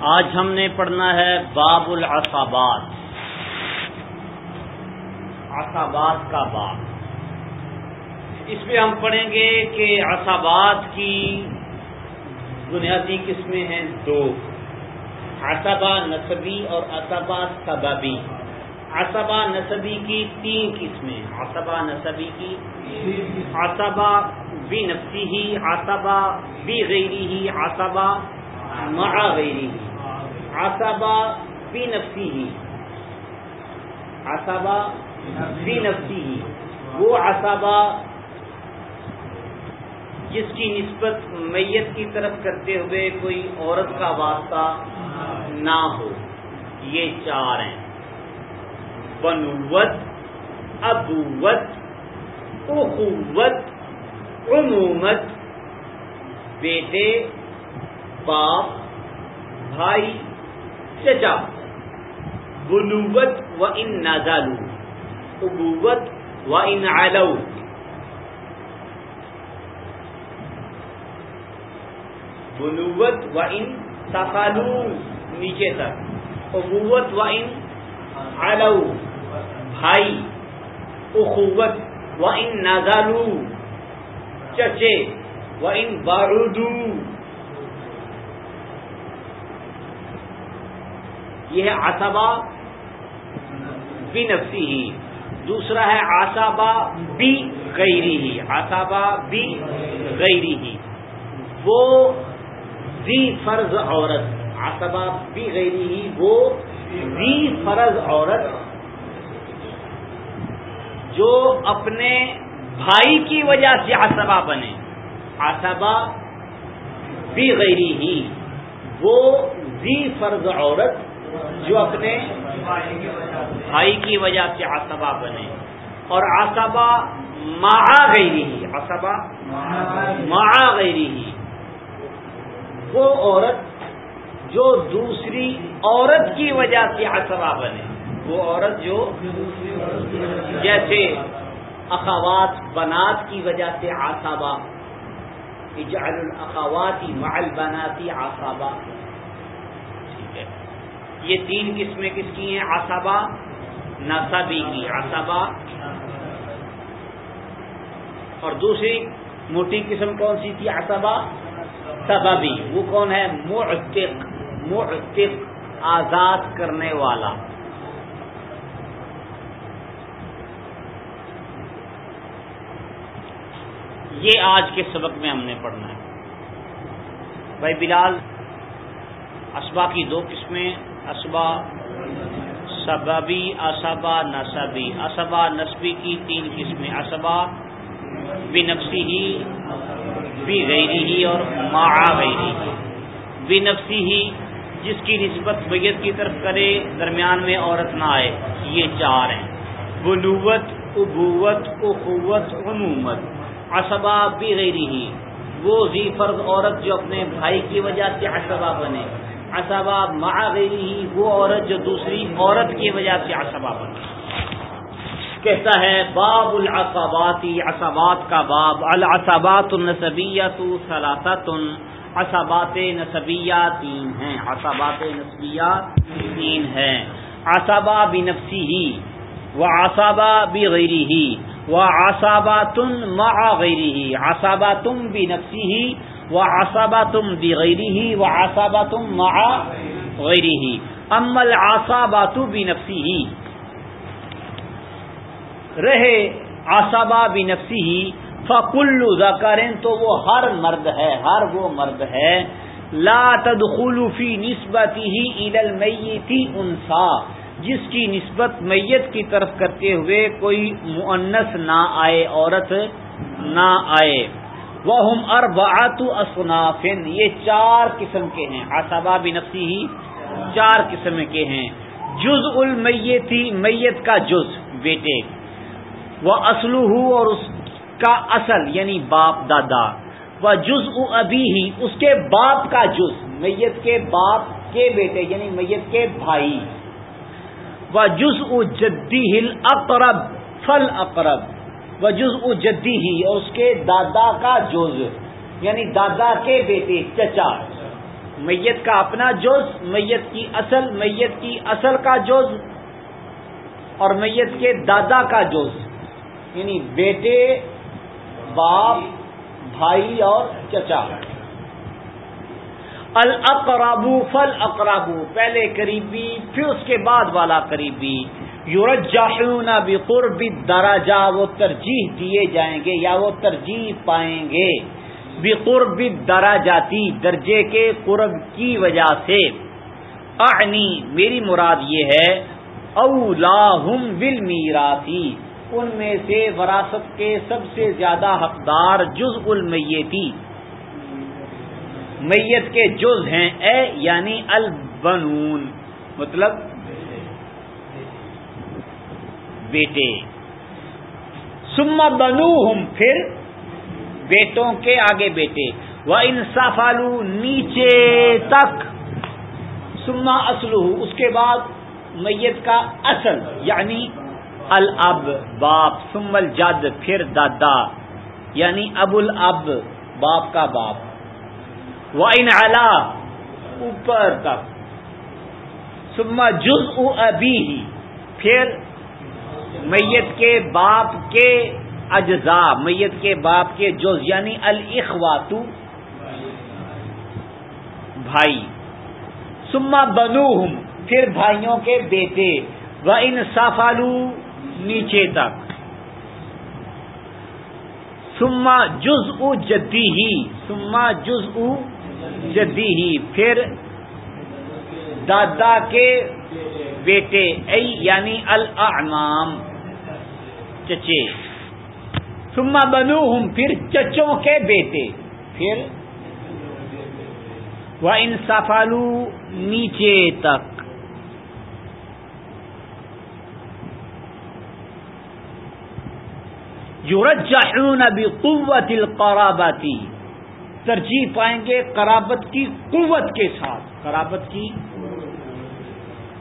آج ہم نے پڑھنا ہے باب العصابات عصابات کا باب۔ اس میں ہم پڑھیں گے کہ عصابات کی بنیادی قسمیں ہیں دو۔ عصبہ نصبی اور اسبات سببی۔ عصبہ نصبی کی تین قسمیں۔ عصبہ نصبی کی عصبہ بھی نفسی ہی آسبا بھی غیری ہی آسبا مع غیری ہی آسبا بھی نفسی ہی۔ آسبا بھی نفسی ہی۔ وہ آسابا جس کی نسبت میت کی طرف کرتے ہوئے کوئی عورت کا واسطہ نہ ہو۔ یہ چار ہیں۔ بنوت، ابوت، اخوت، عمومت، بیٹے، باپ، بھائی چچا بنوت و ان نازالو ابوت و ان علو۔ بنوت و ان تخالو نیچے تک۔ ابوت و ان علو۔ بھائی۔ اخوت و ان نازالو چچے۔ و ان بارودو یہ ہے آسابا بھی نفسی ہی۔ دوسرا ہے آسابا بھی غیری ہی۔ آسابا بھی غیری ہی۔ وہ زی فرض عورت آسابا بھی غیری ہی، وہ زی فرض عورت جو اپنے بھائی کی وجہ سے آسبا بنے۔ آسبا بھی غیری ہی۔ وہ زی فرض عورت جو اپنے بھائی کی وجہ سے آسبا بنے۔ اور آسبا ماں غیری ہی آسبا ماں غیری ہی وہ عورت جو دوسری عورت کی وجہ سے آسبا بنے۔ وہ عورت جو جیسے اخوات بنات کی وجہ سے آسابا اجعل الاخواتی مع بناتی آسابا یہ تین قسمیں کس کی ہیں؟ آسابا نصبی کی آسابا اور دوسری موٹی قسم کون سی تھی؟ آسابا سببی. وہ کون ہے؟ معتق معتق، آزاد کرنے والا. یہ آج کے سبق میں ہم نے پڑھنا ہے۔ بھائی بلال اسبا کی دو قسمیں اسبا سببی، اسبا نصبی اسبا نصبی کی تین قسمیں۔ اسبا بھی نفسی ہی بھی غیری ہی اور ماں غیری ہی بھی نفسی ہی جس کی نسبت بیت کی طرف کرے، درمیان میں عورت نہ آئے۔ یہ چار ہیں۔ بلوت، ابوت، اخوت، عمومت۔ اسبا بھی غیری ہی وہ زی فرض عورت جو اپنے بھائی کی وجہ سے اسبا بنے۔ اسبا مع غیری وہ عورت جو دوسری عورت کی وجہ سے اسبا بنے کہتا ہے، باب العصباتی اسبات کا باب۔ العصبات النصبیت سلاست اسبات نصبیہ تین ہیں۔ اسبات نصبیہ تین ہیں۔ اسبا بنفسی ہی وہ آسابا بھی غیری ہی وہ آسابا تم مع غیری ہی آسابا تم بھی ہی وہ آسابا تم بھی غیری ہی وہ آسابا تم غیری ہی امل آسابا تو نفسی ہی رہے آسابا بھی نفسی ہی فکلو ذکرین تو وہ ہر مرد ہے، ہر وہ مرد ہے. لا تدخل فی نسبتی ہی عید المیتی انسا. جس کی نسبت میت کی طرف کرتے ہوئے کوئی معنس نہ آئے، عورت نہ آئے. وہ ہم اربعت اصنافن یہ چار قسم کے ہیں۔ آسابا نفسی ہی چار قسم کے ہیں۔ جز المیتی میت کا جز بیٹے۔ وہ اسلو اور اس کا اصل یعنی باپ، دادا۔ وہ جز ابھی ہی اس کے باپ کا جز میت کے باپ کے بیٹے یعنی میت کے بھائی۔ و جز او جدی ہل اقرب فل اقرب و جز او جدی ہی اور اس کے دادا کا جز یعنی دادا کے بیٹے، چچا۔ میت کا اپنا جز، میت کی اصل، میت کی اصل کا جز، اور میت کے دادا کا جز۔ یعنی بیٹے، باپ، بھائی اور چچا۔ الاقرابو فل اقرابو پہلے قریبی، پھر اس کے بعد والا قریبی۔ یورجاہون بقرب درجہ وہ ترجیح دیے جائیں گے یا وہ ترجیح پائیں گے۔ بقرب دراجاتی درجے کے قرب کی وجہ سے۔ اعنی، میری مراد یہ ہے، اولاہم بالمیراثی ان میں سے وراثت کے سب سے زیادہ حقدار جز المیتی میت کے جز ہیں اے یعنی البنون۔ مطلب بیٹے۔ سما بنو پھر بیٹوں کے آگے بیٹے۔ وہ انصاف آلو نیچے تک۔ سما اسلو اس کے بعد میت کا اصل یعنی الب باپ سم الجد، پھر دادا یعنی ابو الاب باپ کا باپ۔ وہ ان اوپر تک۔ سما جز ابھی ہی پھر میت کے باپ کے اجزاء، میت کے باپ کے جز یعنی الخواتو بھائی۔ سما بنو پھر بھائیوں کے بیٹے۔ وہ ان نیچے تک۔ سما جز او جدی ہی سما جز او جدی ہی پھر دادا کے بیٹے، ای یعنی الامام چچے۔ سما بنو ہوں پھر چچوں کے بیٹے۔ پھر وہ انصافالو نیچے تک۔ یورجحون بقوت القرابتی ترجیح پائیں گے قرابت کی قوت کے ساتھ۔ قرابت کی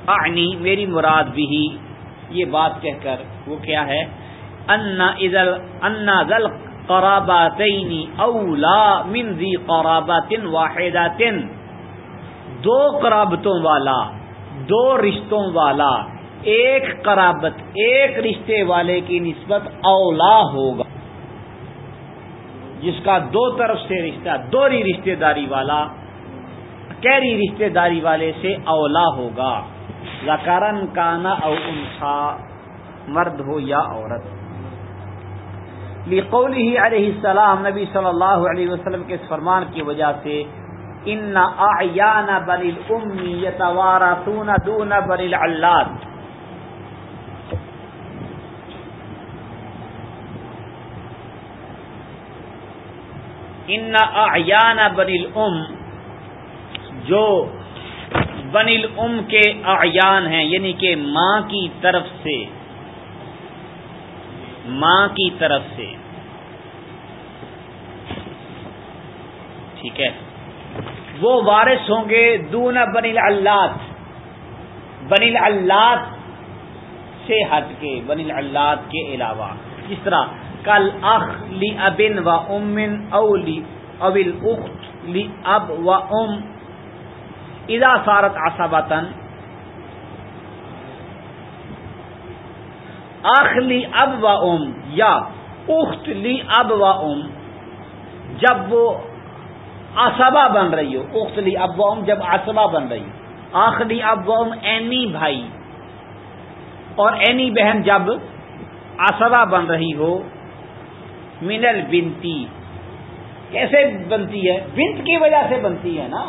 اعنی، میری مراد بھی۔ یہ بات کہہ کر وہ کیا ہے؟ انا انا ذل قراباتین اولا من ذی قرابات واحدات. دو قرابتوں والا، دو رشتوں والا، ایک قرابت، ایک رشتے والے کی نسبت اولا ہوگا۔ جس کا دو طرف سے رشتہ، دوری رشتے داری والا، کیری رشتے داری والے سے اولا ہوگا۔ زکارن کانا او انسا، مرد ہو یا عورت۔ لقول ہی علیہ السلام، نبی صلی اللہ علیہ وسلم کے فرمان کی وجہ سے ان اعیان بل امی یتوارثون دون بل العلات ان اعیان بنی الام جو بنی الام کے اعیان ہیں یعنی کہ ماں کی طرف سے ماں کی طرف سے۔ ٹھیک ہے۔ وہ وارث ہوں گے دون بنی اللہ بنی اللہ سے ہٹ کے، بنی اللہ کے علاوہ۔ جس طرح، کل اخ لی ابن و امن اولی اول اخت لی اب و ام۔ ادا سارت آسابتن اخ لی اب و ام یا اخت لی اب و ام جب وہ آسبا بن رہی ہو اخت لی اب و ام جب آسبا بن رہی ہو۔ آخری اب و ام اینی بھائی۔ اور اینی بہن جب آسبا بن رہی ہو، منل بنتی۔ کیسے بنتی ہے؟ بنت کی وجہ سے بنتی ہے نا۔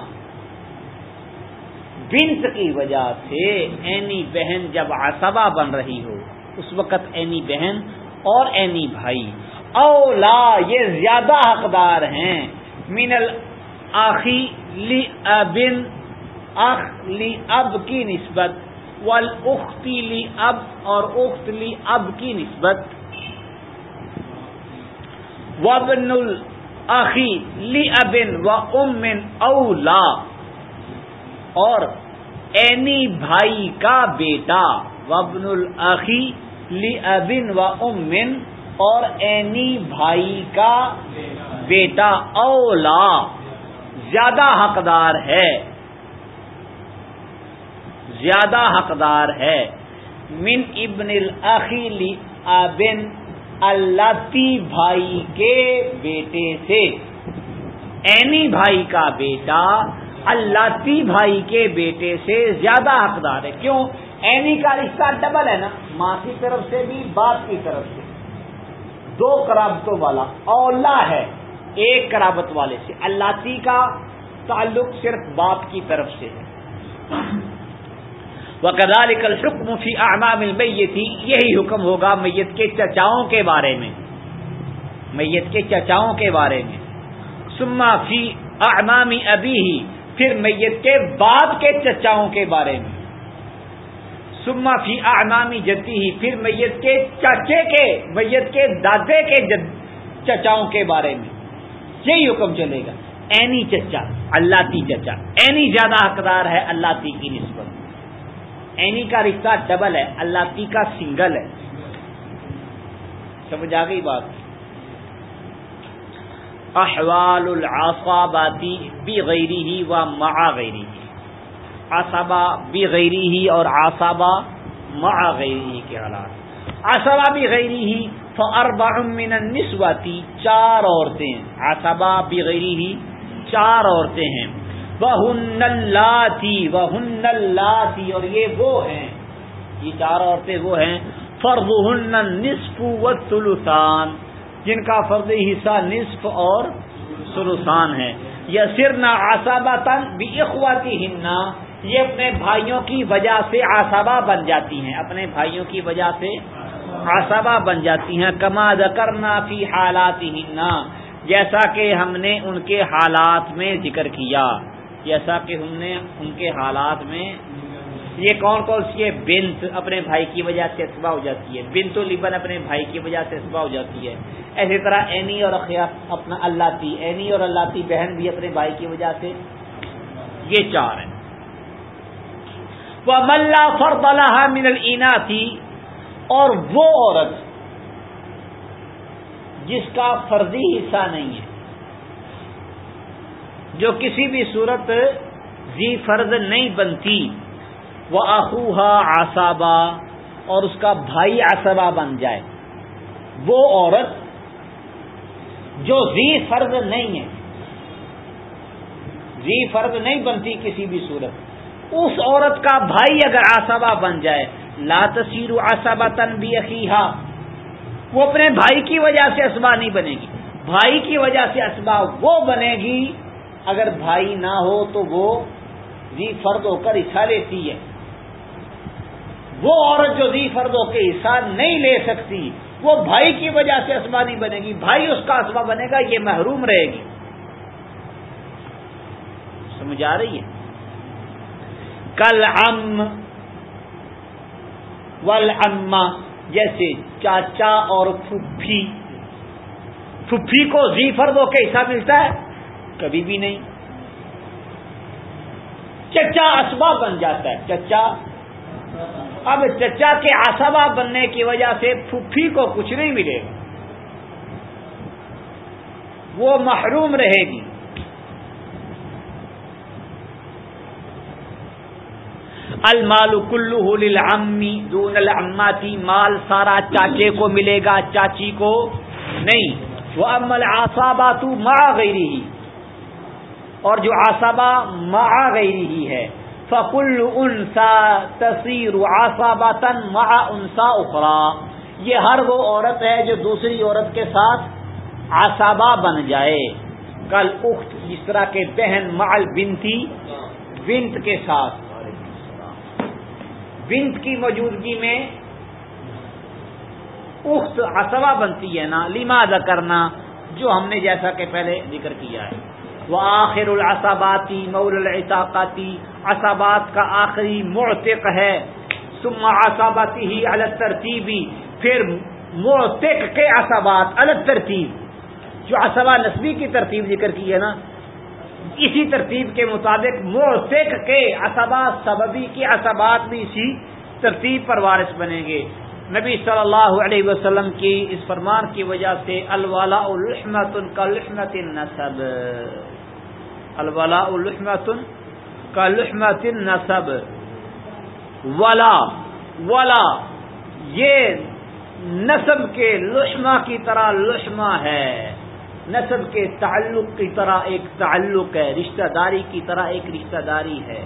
بنت کی وجہ سے اینی بہن جب آسبا بن رہی ہو اس وقت اینی بہن اور اینی بھائی۔ اولا یہ زیادہ حقدار ہیں۔ مینل آخی لی ابن، اخ لی اب کی نسبت ول اختی لی اب اور اخت لی اب کی نسبت۔ وبن الخی لی ابن و امن اولا۔ اور اینی بھائی کا بیٹا وبن الخی لی ابن و امن اور اینی بھائی کا بیٹا اولا زیادہ حقدار ہے۔ زیادہ حقدار ہے۔ من ابن الخیلی ابن اللہ بھائی کے بیٹے سے۔ اینی بھائی کا بیٹا اللہ بھائی کے بیٹے سے زیادہ حقدار ہے۔ کیوں؟ اینی کا رشتہ ڈبل ہے نا، ماں کی طرف سے بھی، باپ کی طرف سے۔ دو کرابتوں والا اولا ہے، ایک کرابت والے سے۔ اللہ کا تعلق صرف باپ کی طرف سے ہے۔ وہ کدال کل شکم فی اعمام المیت یہی حکم ہوگا میت کے چچاؤں کے بارے میں۔ میت کے چچاؤں کے بارے میں۔ سما فی اعمام ابھی ہی پھر میت کے باپ کے چچاؤں کے بارے میں۔ سما فی اعمامی جدی ہی پھر میت کے چچے کے، میت کے دادے کے چچاؤں کے بارے میں۔ یہی حکم چلے گا۔ اینی چچا، اللہ تی چچا۔ اینی زیادہ حقدار ہے اللہ تی کی نسبت۔ اینی کا رشتہ ڈبل ہے، اللہ تی کا سنگل ہے۔ سمجھ آ گئی بات؟ احوال العصاباتی بھی غیری ہی و مع غیری ہی آسابا بھی غیری ہی اور آسابا مع غیری ہی کے حالات۔ آسابا بھی غیری ہی اربع من النسواتی چار عورتیں۔ آسابا بھی غیری ہی چار عورتیں ہیں۔ ہن لاتی وہ ہن اور یہ وہ ہیں۔ یہ چار عورتیں وہ ہیں۔ فرض ہن نصف و سلوسان جن کا فرض حصہ نصف اور سلوسان ہے۔ یا سرنا آسابا تن بھی اخواتی ہننا یہ اپنے بھائیوں کی وجہ سے آسابا بن جاتی ہیں، اپنے بھائیوں کی وجہ سے آسابا بن جاتی ہیں۔ کما کرنا فی حالات جیسا کہ ہم نے ان کے حالات میں ذکر کیا۔ جیسا کہ ہم نے ان کے حالات میں، یہ کون کون سی ہے بنت اپنے بھائی کی وجہ سے اسبا ہو جاتی ہے۔ بنت و لبن اپنے بھائی کی وجہ سے اسبا ہو جاتی ہے۔ اسی طرح اینی اور اپنا اللہ تی، اینی اور اللہ تی بہن بھی اپنے بھائی کی وجہ سے، یہ چار ہیں۔ وہ ملا فرد اللہ من النا تھی اور وہ عورت جس کا فرضی حصہ نہیں ہے، جو کسی بھی صورت زی فرض نہیں بنتی وہ آخوہا آسابا اور اس کا بھائی آسبا بن جائے۔ وہ عورت جو زی فرض نہیں ہے، زی فرض نہیں بنتی کسی بھی صورت۔ اس عورت کا بھائی اگر آسبا بن جائے، لا تصیر آسابا تن بھی وہ اپنے بھائی کی وجہ سے اسبا نہیں بنے گی۔ بھائی کی وجہ سے اسبا وہ بنے گی، اگر بھائی نہ ہو تو وہ زی فرد ہو کر حصہ لیتی ہے۔ وہ عورت جو زی فرد ہو کے حصہ نہیں لے سکتی، وہ بھائی کی وجہ سے اسبا نہیں بنے گی۔ بھائی اس کا اسبا بنے گا، یہ محروم رہے گی۔ سمجھ آ رہی ہے؟ کل ام ول جیسے چاچا اور پھپھی پھپھی کو زی فرد کے حصہ ملتا ہے، کبھی بھی نہیں۔ چچا اسبا بن جاتا ہے۔ چچا، اب چچا کے اسبا بننے کی وجہ سے پھوپھی کو کچھ نہیں ملے گا۔ وہ محروم رہے گی۔ المال کلو لمی دون العماتی مال سارا چاچے کو ملے گا، چاچی کو نہیں۔ وہ امل آسابات ماں گئی اور جو آسابا مع گئی رہی ہے فکل انسا تصیر آسابا تن مع انسا اخرا یہ ہر وہ عورت ہے جو دوسری عورت کے ساتھ آسابا بن جائے۔ کل اخت جس طرح کے بہن مال بنتی بنت کے ساتھ۔ بنت کی موجودگی میں اخت اسبا بنتی ہے نا لماز کرنا؟ جو ہم نے جیسا کہ پہلے ذکر کیا ہے۔ وہ آخر الاساباتی مول العطاقاتی اسابات کا آخری معتق ہے۔ سما آساباتی ہی الگ ترتیبی پھر معتق کے اسابات الگ ترتیب جو اسبا نسبی کی ترتیب ذکر کی ہے نا اسی ترتیب کے مطابق معتق کے اسبات سببی کے اسبات بھی اسی ترتیب پر وارث بنیں گے۔ نبی صلی اللہ علیہ وسلم کی اس فرمان کی وجہ سے الوالا الحمت ان کا نصب الولا الحمتن کا لحمت نصب ولا ولا، یہ نصب کے لشمہ کی طرح لشمہ ہے۔ نصب کے تعلق کی طرح ایک تعلق ہے، رشتہ داری کی طرح ایک رشتہ داری ہے۔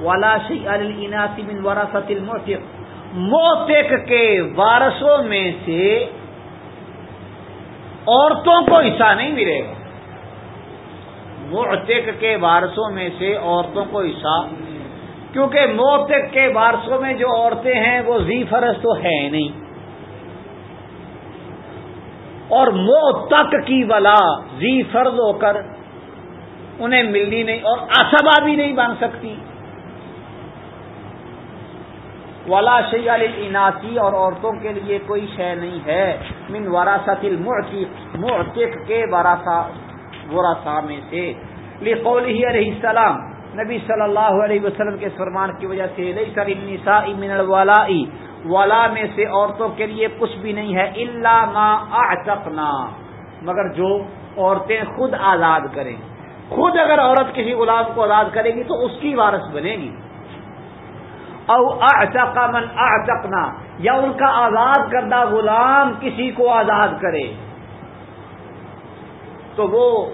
ولا شی من وراثت الموتق موتق کے وارثوں میں سے عورتوں کو حصہ نہیں ملے گا۔ موتق کے وارثوں میں سے عورتوں کو حصہ، کیونکہ موتق کے وارثوں میں جو عورتیں ہیں وہ زی فرض تو ہے نہیں۔ اور مو تک کی ولا، زی فرض ہو کر، انہیں ملنی نہیں اور اسبا بھی نہیں بن سکتی۔ ولا شی علی اور عورتوں کے لیے کوئی شے نہیں ہے۔ من وراثت المعتق کے واراسا میں سے۔ لقول ہی علیہ السلام، نبی صلی اللہ علیہ وسلم کے فرمان کی وجہ سے لئی سر من الولائی ولا میں سے عورتوں کے لیے کچھ بھی نہیں ہے اللہ ما اعتقنا۔ مگر جو عورتیں خود آزاد کریں۔ خود اگر عورت کسی غلام کو آزاد کرے گی تو اس کی وارث بنے گی۔ او اعتق من اعتقنا۔ یا ان کا آزاد کردہ غلام کسی کو آزاد کرے۔ تو وہ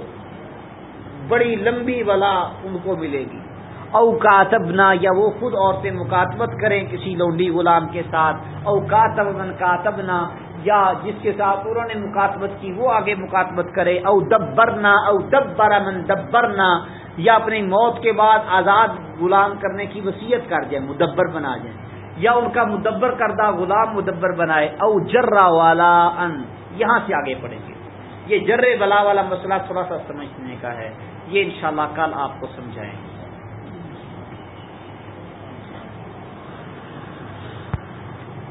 بڑی لمبی ولا ان کو ملے گی۔ او کاتبنا یا وہ خود عورتیں مکاتبت کریں کسی لونڈی غلام کے ساتھ او کاتب من کاتبنا، یا جس کے ساتھ انہوں نے مکاتبت کی، وہ آگے مکاتبت کرے، او دبرنا، او دبر من دبرنا، یا اپنی موت کے بعد آزاد غلام کرنے کی وصیت کر جائیں مدبر بنا جائیں یا ان کا مدبر کردہ غلام مدبر بنائے، او جرا والا ان، یہاں سے آگے پڑیں گے۔ یہ جر بلا والا مسئلہ تھوڑا سا سمجھنے کا ہے، یہ انشاءاللہ کل آپ کو سمجھائیں گے۔